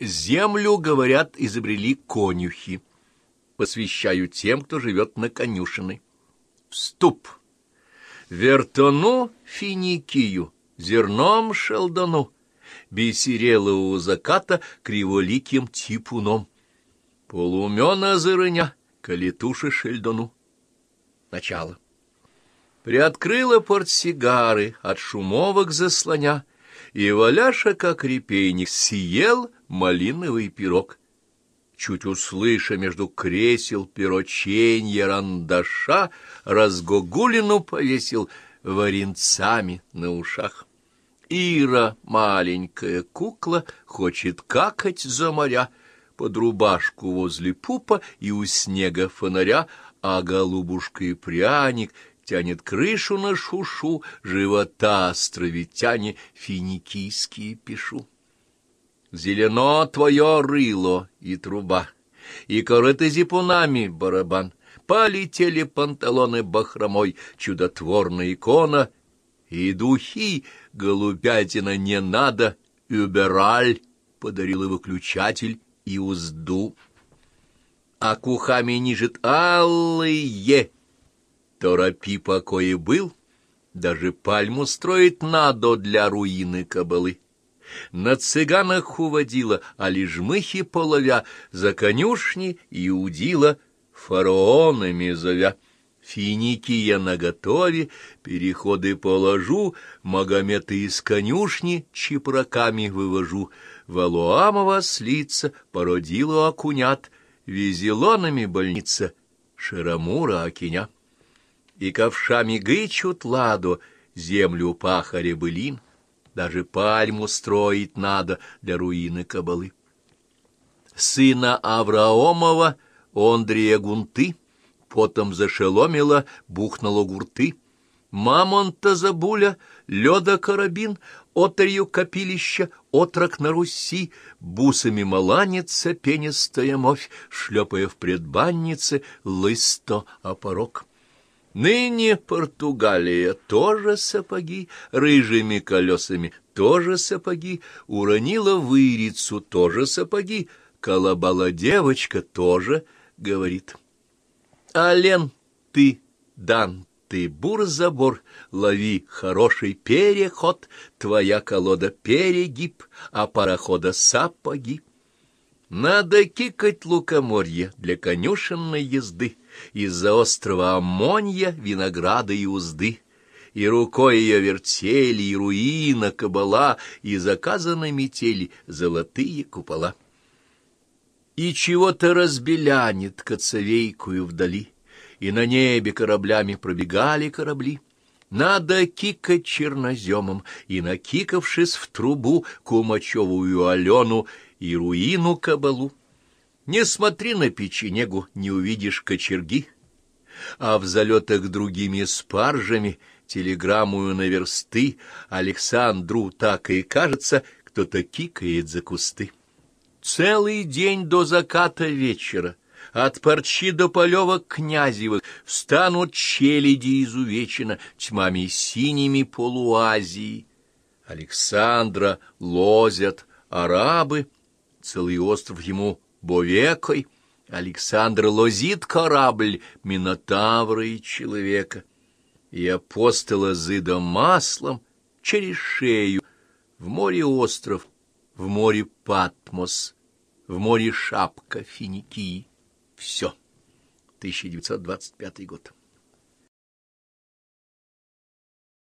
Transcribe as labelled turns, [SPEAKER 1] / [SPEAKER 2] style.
[SPEAKER 1] Землю, говорят, изобрели конюхи. Посвящаю тем, кто живет на конюшиной. Вступ. Вертону финикию, зерном шелдону, Бесерелого заката криволиким типуном. Полумена зырыня, калитуши шельдону. Начало. Приоткрыла портсигары от шумовок заслоня, И Валяша, как репейник, съел малиновый пирог. Чуть услыша между кресел пероченья рандаша, Разгогулину повесил варенцами на ушах. Ира, маленькая кукла, хочет какать за моря, Под рубашку возле пупа и у снега фонаря, А голубушка и пряник тянет крышу на шушу, живота островитяне финикийские пишу. Зелено твое рыло и труба, и корыто зипунами барабан, полетели панталоны бахромой, чудотворная икона, и духи, голубятина не надо, юбераль, подарил выключатель и узду. А кухами нижет алые, Торопи покои был, даже пальму строить надо для руины кобылы. На цыганах уводила, а лежмыхи половя, за конюшни и удила, фараонами зовя. Финикия наготове, переходы положу, Магометы из конюшни чепраками вывожу. Валуамова слица породила окунят, Визелонами больница, Шарамура окиня и ковшами гычут ладу, землю пахаря былин, даже пальму строить надо для руины кабалы. Сына Авраомова, Ондрия Гунты, потом зашеломила, бухнула гурты, Мамонта забуля, лёда карабин, отрью копилища, отрок на Руси, бусами маланится пенистая мовь, шлепая в предбаннице лысто опорок. Ныне Португалия тоже сапоги, рыжими колесами тоже сапоги, уронила вырицу тоже сапоги, колобала девочка тоже говорит. Ален, ты, дан, ты бур-забор, лови хороший переход, твоя колода перегиб, а парохода сапоги. Надо кикать лукоморье для конюшенной езды, из-за острова Аммонья, винограда и узды. И рукой ее вертели, и руина, кабала, и заказаны метели золотые купола. И чего-то разбелянет коцовейкую вдали, и на небе кораблями пробегали корабли. Надо кикать черноземом, и, накикавшись в трубу, кумачевую Алену, и руину кабалу. Не смотри на печенегу, не увидишь кочерги, а в залетах другими спаржами телеграммую на версты Александру так и кажется, кто-то кикает за кусты. Целый день до заката вечера от парчи до полевок князевых встанут челяди изувечено тьмами синими полуазии. Александра лозят арабы — целый остров ему Бовекой, Александр лозит корабль Минотавра и человека, и апостола зыда маслом через шею, в море остров, в море Патмос, в море шапка Финикии. Все. 1925 год.